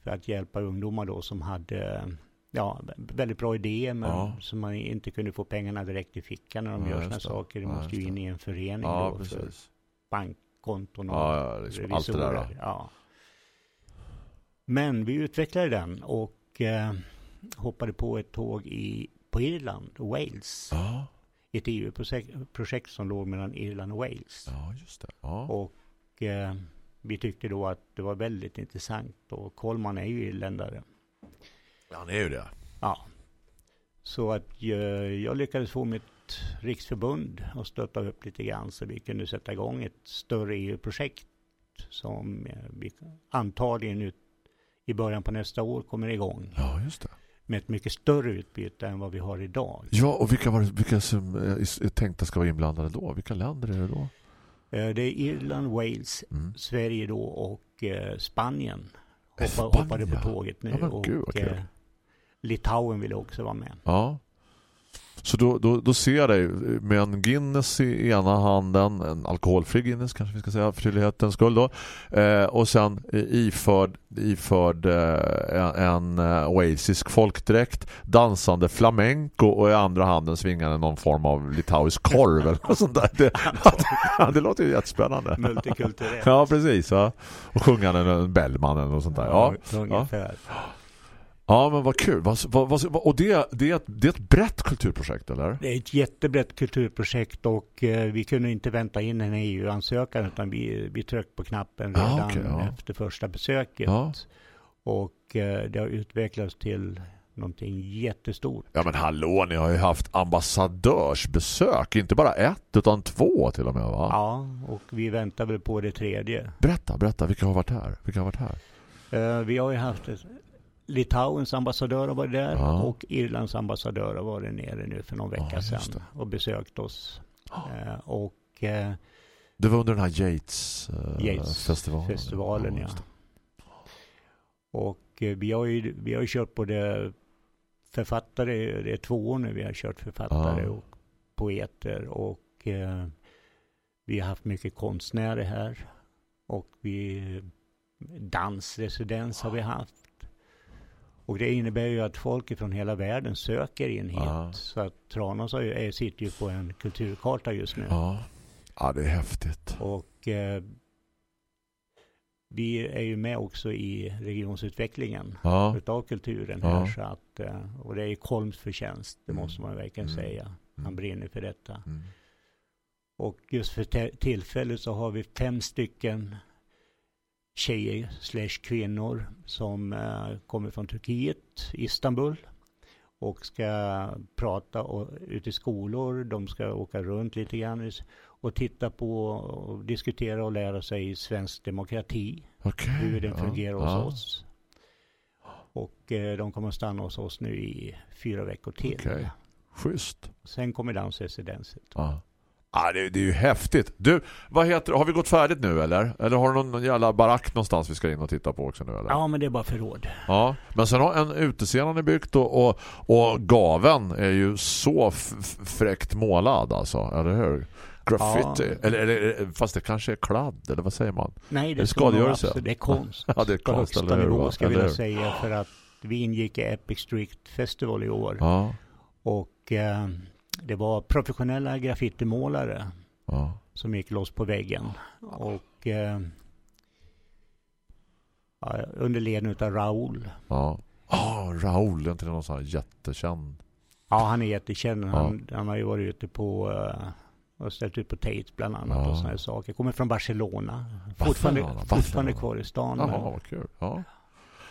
för att hjälpa ungdomar då som hade ja, väldigt bra idéer men Ja. som man inte kunde få pengarna direkt i fickan när de Ja, gör sådana det. saker. De Ja, måste ju in det. i en förening Ja, då för precis. bankkonton och Ja, liksom allt det där. Ja. Men vi utvecklade den och eh, hoppade på ett tåg i, på Irland, Wales. Ja, Ett EU-projekt projekt som låg mellan Irland och Wales. ja just det. Ja. Och eh, vi tyckte då att det var väldigt intressant och Kolman är ju irländare. Han är ju det. Ja. Så att jag, jag lyckades få mitt riksförbund att stötta upp lite grann så vi kunde sätta igång ett större EU-projekt som eh, vi antagligen ut i början på nästa år kommer igång Ja, just det. med ett mycket större utbyte än vad vi har idag. Ja, och vilka, var, vilka som eh, är tänkta ska vara inblandade då? Vilka länder är det då? Eh, Det är Irland, Wales, Mm. Sverige då och eh, Spanien. Eh, Hoppa, Spanien, hoppade på tåget nu. Ja, och gud, eh, Litauen ville också vara med. Ja. Så då, då, då ser jag dig med en Guinness i ena handen, en alkoholfri Guinness kanske vi ska säga för tydlighetens skull då. Eh, och sen iförd, iförd eh, en, eh, oasisk folkdräkt, dansande flamenco och i andra handen svingande någon form av litauisk korv eller sånt där. Det, ja, det låter ju jättespännande. Multikulturellt. Ja, precis. Ja. Och sjungande en Bellman eller något sånt där. Ja. ungefär. Ja, men vad kul. Och det, det, är ett, det är ett brett kulturprojekt, eller? Det är ett jättebrett kulturprojekt och eh, vi kunde inte vänta in en EU-ansökan utan vi, vi tryckte på knappen redan Ah, okej, ja. efter första besöket. Ja. Och eh, det har utvecklats till någonting jättestort. Ja, men hallå, ni har ju haft ambassadörsbesök. Inte bara ett, utan två till och med, va? Ja, och vi väntar väl på det tredje. Berätta, berätta. Vilka har varit här? Vilka har varit här? Eh, vi har ju haft ett, Litauens ambassadör har varit där Ja. och Irlands ambassadör har varit nere nu för någon vecka Ja, sedan och besökt oss. Eh, och eh, Det var under den här Yates-festivalen. Yates festivalen, ja. just det. Och eh, vi har ju, vi har ju kört både författare, det är två år nu vi har kört författare Ja. och poeter och eh, vi har haft mycket konstnärer här. Och vi dansresidens har vi haft. Och det innebär ju att folk från hela världen söker in hit. Ja. Så att Tranås är, sitter ju på en kulturkarta just nu. Ja. ja, det är häftigt. Och eh, vi är ju med också i regionsutvecklingen Ja, utav kulturen Ja. här. Så att, eh, och det är Kolms förtjänst, det Mm. måste man verkligen Mm. säga. Han Mm. brinner för detta. mm. Och just för tillfället så har vi fem stycken tjejer slash kvinnor som eh, kommer från Turkiet, Istanbul och ska prata och, ute i skolor. De ska åka runt lite grann och titta på och diskutera och lära sig svensk demokrati, Okej. hur den ja. fungerar hos ja. oss. Och eh, de kommer att stanna hos oss nu i fyra veckor till. Okej. Schysst. Sen kommer dansresidenset. Ja. Ja, det, det är ju häftigt. Du, vad heter Har vi gått färdigt nu eller? Eller har du någon jävla barack någonstans vi ska in och titta på också nu eller? Ja, men det är bara förråd. Ja, men sen har en utescenen är byggt och, och, och gaven är ju så fräckt målad alltså, eller hur? Graffiti, Ja. eller, eller, fast det kanske är kladd, eller vad säger man? Nej, Är det, man skadegörelse? absolut- Det är konst. Ja, det är konst, eller hur, nivå ska Eller säga för att vi ingick i Epic Street Festival i år Ja, och eh, det var professionella graffitimålare ja. som gick loss på väggen och eh, ja, under ledning av Raoul. Ja. Ah, Raoul, är inte det någon sån här jättekänd? Ja, han är jättekänd. Han, han har ju varit ute på eh, och ställt ut på Tate bland annat Ja. och sådana saker. Kommer från Barcelona. Fortfarande, Barcelona, fortfarande kvar i stan. Jaha, vad kul. Ja.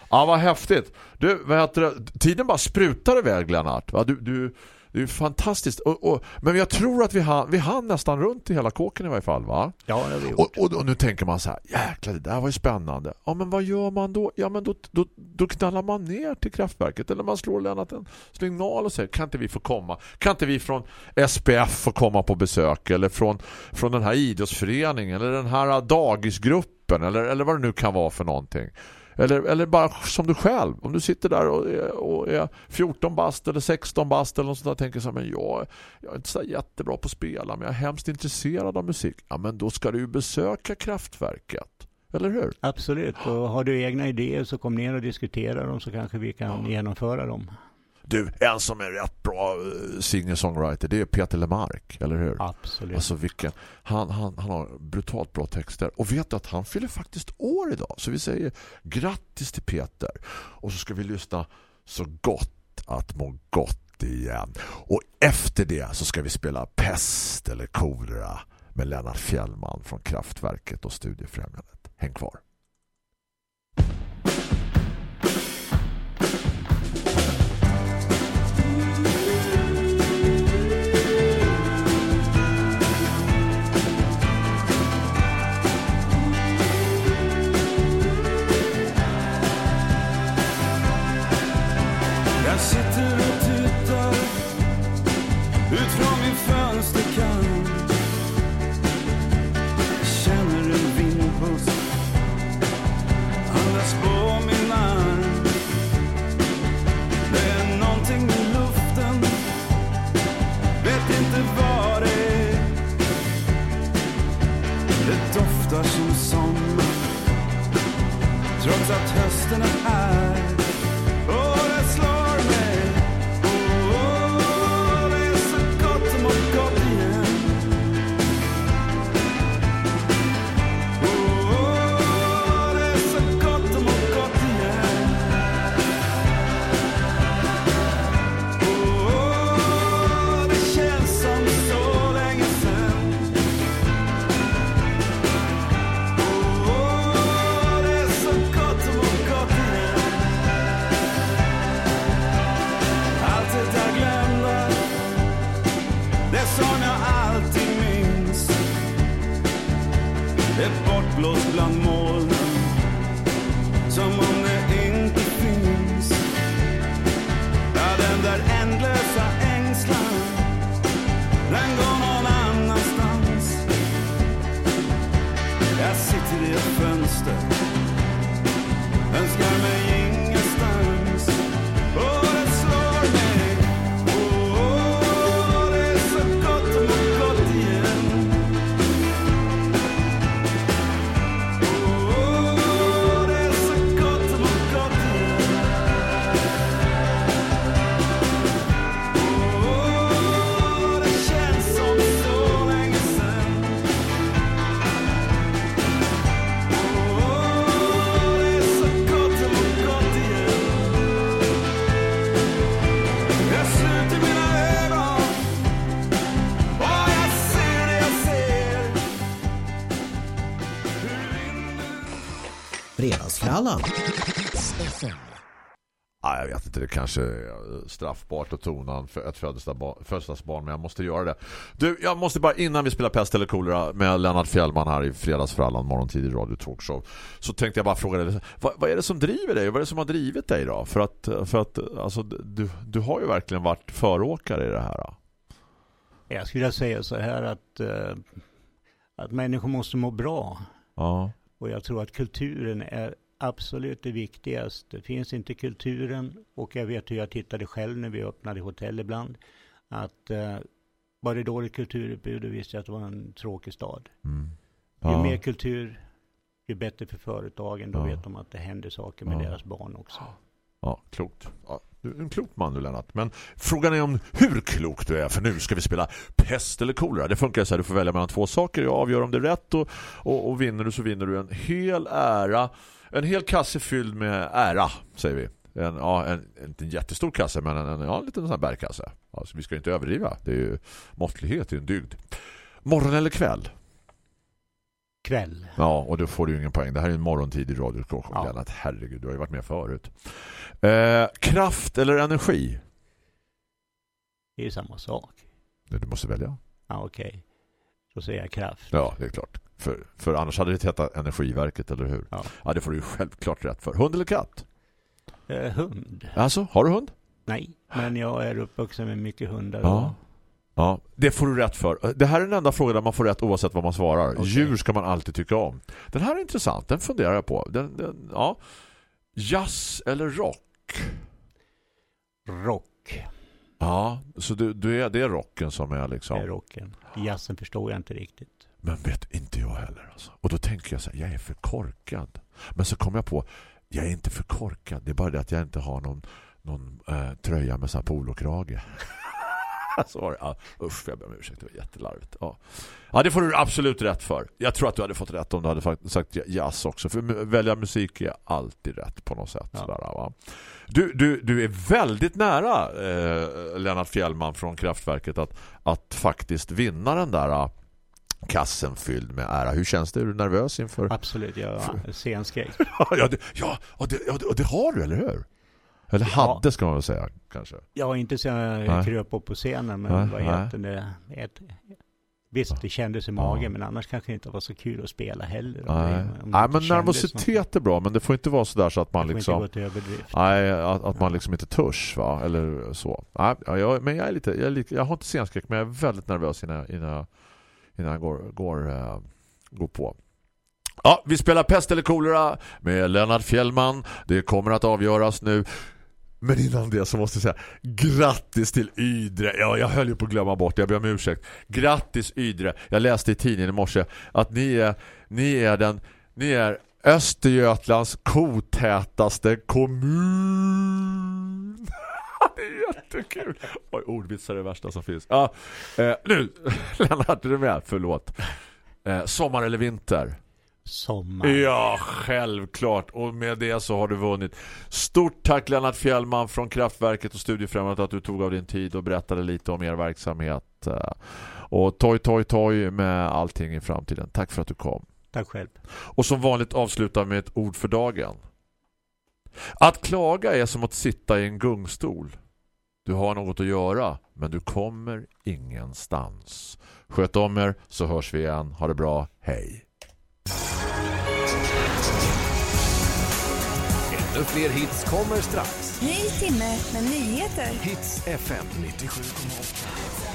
Ja, vad häftigt. Du, vad heter det? Tiden bara sprutar iväg, Lennart. Du, du, det är ju fantastiskt. Och, och, men jag tror att vi hann, vi hann nästan runt i hela kåken i varje fall, va? Ja, det har vi gjort. Och, och nu tänker man så här, jäklar det där var ju spännande. Ja men vad gör man då? Ja men då, då, då knallar man ner till kraftverket eller man slår Lennart en signal och säger, kan inte vi få komma? Kan inte vi från SPF få komma på besök? Eller från, från den här idrottsföreningen eller den här dagisgruppen eller, eller vad det nu kan vara för någonting. Eller, eller bara som du själv. Om du sitter där och är, och är 14 bast eller 16 bast eller något sånt där tänker så här, men jag, jag är inte så jättebra på att spela men jag är hemskt intresserad av musik. Ja men då ska du ju besöka kraftverket. Eller hur? Absolut, och har du egna idéer så kom ner och diskutera dem så kanske vi kan genomföra dem. Du, en som är rätt bra eh, singer-songwriter det är Peter Lemark, eller hur? Absolut. Alltså vilken, han, han, han har brutalt bra texter. Och vet du att han fyller faktiskt år idag. Så vi säger grattis till Peter. Och så ska vi lyssna så gott att må gott igen. Och efter det så ska vi spela Pest eller Kolera med Lennart Fjällman från Kraftverket och Studiefrämjandet. Häng kvar. Inte, det kanske är straffbart att tona för ett födelsedagsbarn, men jag måste göra det. Du, jag måste bara innan vi spelar pest eller kolera med Lennart Fjällman här i fredagsfrallan morgontid i Radio Talkshow så tänkte jag bara fråga dig, vad, vad är det som driver dig? Vad är det som har drivit dig då? För att, för att alltså, du, du har ju verkligen varit föråkare i det här. Då. Jag skulle säga så här att, eh, att människor måste må bra. Ja, Och jag tror att kulturen är absolut det viktigaste. Finns inte kulturen, och jag vet hur jag tittade själv när vi öppnade hotell ibland, att eh, var det dåligt kulturutbud då visste jag att det var en tråkig stad. mm. Ju ja. mer kultur, ju bättre för företagen. Då Ja. vet de att det händer saker med Ja. deras barn också. Ja, klokt. Ja, du är en klok man du Lennart. Men frågan är om hur klok du är. För nu ska vi spela pest eller kolera. Det funkar så här, du får välja mellan två saker. Jag avgör om det är rätt och, och, och vinner du så vinner du en hel ära. En hel kasse fylld med ära, säger vi. En, ja, en, inte en jättestor kasse men en, en, ja, en liten sån här bärkasse. Alltså, vi ska inte överdriva. Det är ju måttlighet, det är en dygd. Morgon eller kväll? Kväll. Ja, och då får du ju ingen poäng. Det här är en morgontid i Radio Talkshow, Ja. Lennart. Herregud, du har ju varit med förut. Eh, kraft eller energi? Det är ju samma sak. Du måste välja. Ja, okej. Då säger jag kraft. Ja, det är klart. För, för annars hade det hetat Energiverket, eller hur? Ja. ja, det får du ju självklart rätt för. Hund eller katt? Eh, hund? Alltså, har du hund? Nej, men jag är uppvuxen med mycket hundar. Ja. Ja, det får du rätt för. Det här är den enda frågan där man får rätt oavsett vad man svarar. Okej. Djur ska man alltid tycka om. Den här är intressant, den funderar jag på. Den, den, ja. Jazz eller rock? Rock Ja, så du, du är, det är rocken som är liksom... är rocken. Jazzen förstår jag inte riktigt. Men vet inte jag heller alltså. Och då tänker jag så här, jag är för korkad. Men så kom jag på, jag är inte för korkad. Det är bara det att jag inte har någon, någon eh, tröja med sån här polokrage. så var det. Ja, usch, jag ber om ursäkt. Det var jättelarvigt. Ja. ja, det får du absolut rätt för. Jag tror att du hade fått rätt om du hade sagt jazz också. För välja musik är alltid rätt på något sätt. Ja. Sådär, va? Du, du, du är väldigt nära eh, Lennart Fjällman från Kraftverket att, att faktiskt vinna den där eh, kassen fylld med ära. Hur känns det? Är du nervös inför? Absolut, jag är scenskräck. ja, det, ja och, det, och det har du, eller hur? Eller Ja. hade ska man väl säga, kanske. Har inte så Nej. jag kröp upp på scenen, men Nej, vad heter det? Ett, visst, det kändes i magen, men annars kanske det inte var så kul att spela heller. Nej, det- nej men nervositet är bra, men det får inte vara så där så att man liksom... inte gå till. Nej, att, att man liksom inte törs va? Eller så. Nej, ja, jag, men jag är lite, jag, är lite, jag har inte scenskräck men jag är väldigt nervös innan, jag- innan, jag- innan jag går, går, eh, går på. Ja, vi spelar pest eller kolera med Lennart Fjällman. Det kommer att avgöras nu. Men innan det så måste jag säga grattis till Ydre. Ja, jag höll ju på att glömma bort det. Jag ber om ursäkt. Grattis Ydre. Jag läste i tidningen i morse att ni är, ni är den ni är Östergötlands kotätaste kommun. det är jättekul. Oj, ordvitsar är det värsta som finns. Ja, eh, nu, Lennart, är du med? Förlåt. Eh, sommar eller vinter? Sommar. Ja, självklart. Och med det så har du vunnit. Stort tack Lennart Fjällman från Kraftverket och Studiefrämjandet att du tog av din tid och berättade lite om er verksamhet. Och toj, toj, toj med allting i framtiden. Tack för att du kom. Tack själv. Och som vanligt avsluta med ett ord för dagen. Att klaga är som att sitta i en gungstol. Du har något att göra, men du kommer ingenstans. Sköt om er så hörs vi igen. Ha det bra. Hej. Ännu fler hits kommer strax. Ny timme med nyheter. Hits FM 97,8.